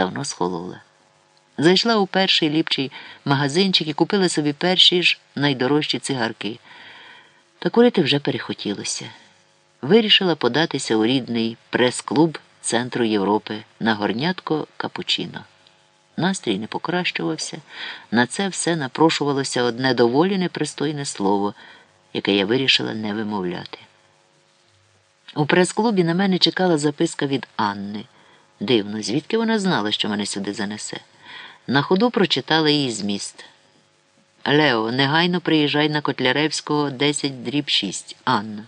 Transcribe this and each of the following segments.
давно схолола. Зайшла у перший ліпчий магазинчик і купила собі перші ж найдорожчі цигарки. Та курити вже перехотілося. Вирішила податися у рідний прес-клуб Центру Європи на горнятко Капучино. Настрій не покращувався, на це все напрошувалося одне доволі непристойне слово, яке я вирішила не вимовляти. У прес-клубі на мене чекала записка від Анни. Дивно, звідки вона знала, що мене сюди занесе. На ходу прочитала її зміст. Лео, негайно приїжджай на Котляревського 10 дріб 6. Анна.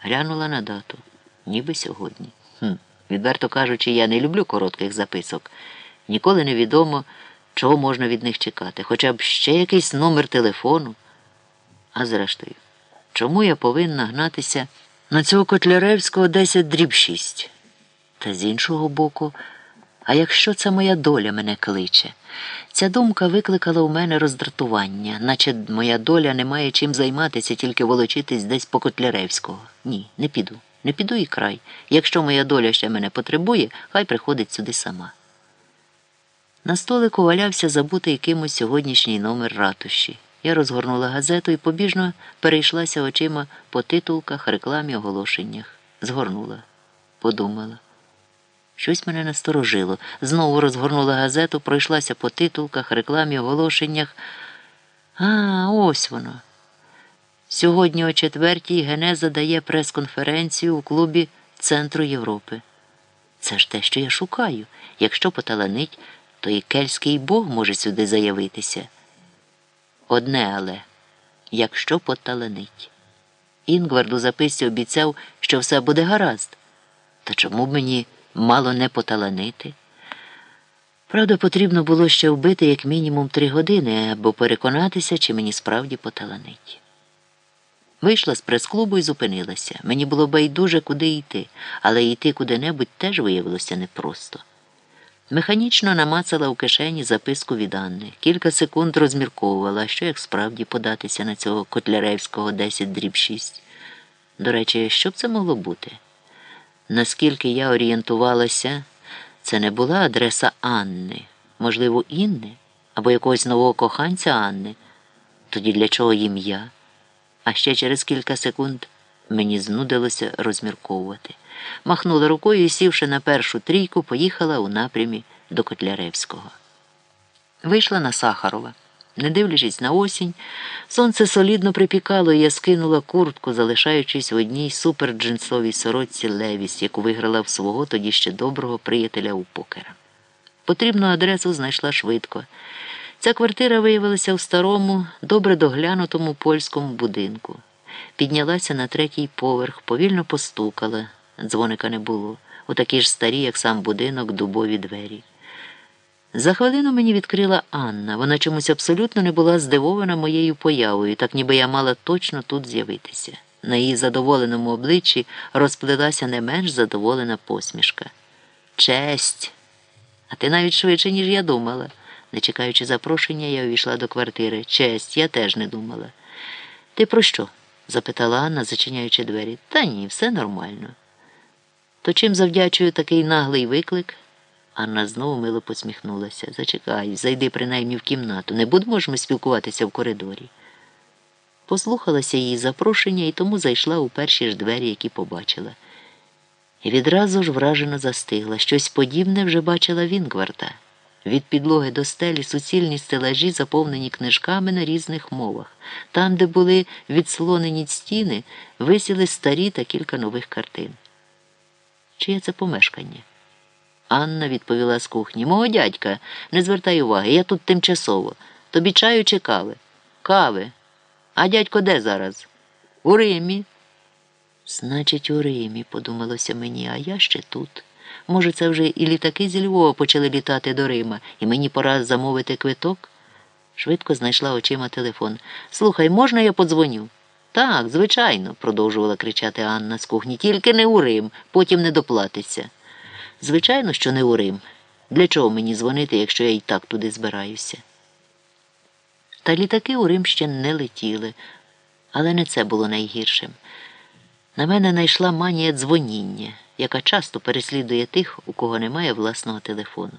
Глянула на дату. Ніби сьогодні. Хм. Відверто кажучи, я не люблю коротких записок. Ніколи не відомо, чого можна від них чекати, хоча б ще якийсь номер телефону. А зрештою, чому я повинна гнатися на цього Котляревського 10 дріб 6? Та з іншого боку, а якщо це моя доля мене кличе? Ця думка викликала у мене роздратування, наче моя доля не має чим займатися, тільки волочитись десь по Котляревського. Ні, не піду. Не піду і край. Якщо моя доля ще мене потребує, хай приходить сюди сама. На столику валявся забутий кимось сьогоднішній номер ратуші. Я розгорнула газету і побіжно перейшлася очима по титулках, рекламі, оголошеннях. Згорнула, подумала. Щось мене насторожило. Знову розгорнула газету, пройшлася по титулках, рекламі, оголошеннях. А, ось воно. Сьогодні о четвертій Генеза дає прес-конференцію у клубі Центру Європи. Це ж те, що я шукаю. Якщо поталанить, то і кельський бог може сюди заявитися. Одне але якщо поталанить. Інгвард у записці обіцяв, що все буде гаразд. Та чому б мені мало не поталанити? Правда, потрібно було ще вбити як мінімум три години, або переконатися, чи мені справді поталанить. Вийшла з прес-клубу і зупинилася. Мені було байдуже, куди йти, але йти куди-небудь теж виявилося непросто. Механічно намацала у кишені записку від Анни. Кілька секунд розмірковувала, що як справді податися на цього Котляревського 10 дріб 6. До речі, що б це могло бути? Наскільки я орієнтувалася, це не була адреса Анни, можливо, Інни або якогось нового коханця Анни. Тоді для чого їм я? А ще через кілька секунд мені знудилося розмірковувати. Махнула рукою і, сівши на першу трійку, поїхала у напрямі до Котляревського. Вийшла на Сахарова. Не дивлячись на осінь, сонце солідно припікало, і я скинула куртку, залишаючись в одній суперджинсовій сорочці Левіс, яку виграла в свого тоді ще доброго приятеля у покера. Потрібну адресу знайшла швидко. Ця квартира виявилася в старому, добре доглянутому польському будинку. Піднялася на третій поверх, повільно постукала. Дзвоника не було. У такі ж старі, як сам будинок, дубові двері. За хвилину мені відкрила Анна. Вона чомусь абсолютно не була здивована моєю появою, так ніби я мала точно тут з'явитися. На її задоволеному обличчі розплилася не менш задоволена посмішка. Честь! А ти навіть швидше, ніж я думала. Не чекаючи запрошення, я увійшла до квартири. Честь, я теж не думала. Ти про що? запитала Анна, зачиняючи двері. Та ні, все нормально. То чим завдячую такий наглий виклик? Анна знову мило посміхнулася. Зачекай, зайди принаймні в кімнату. Не будемо ж ми спілкуватися в коридорі. Послухалася її запрошення і тому зайшла у перші ж двері, які побачила. І відразу ж вражено застигла. Щось подібне вже бачила Вінгварта. Від підлоги до стелі суцільні стелажі, заповнені книжками на різних мовах. Там, де були відслонені стіни, висіли старі та кілька нових картин. Чиє це помешкання? Анна відповіла з кухні. Мого дядька, не звертай уваги, я тут тимчасово. Тобі чаю чи кави? Кави. А дядько де зараз? У Римі. Значить, у Римі, подумалося мені, а я ще тут. Може, це вже і літаки зі Львова почали літати до Рима, і мені пора замовити квиток? Швидко знайшла очима телефон. Слухай, можна я подзвоню? Так, звичайно, продовжувала кричати Анна з кухні. Тільки не у Рим, потім не доплатиться. Звичайно, що не у Рим. Для чого мені дзвонити, якщо я і так туди збираюся? Та літаки у Рим ще не летіли, але не це було найгіршим. На мене найшла манія дзвоніння, яка часто переслідує тих, у кого немає власного телефону.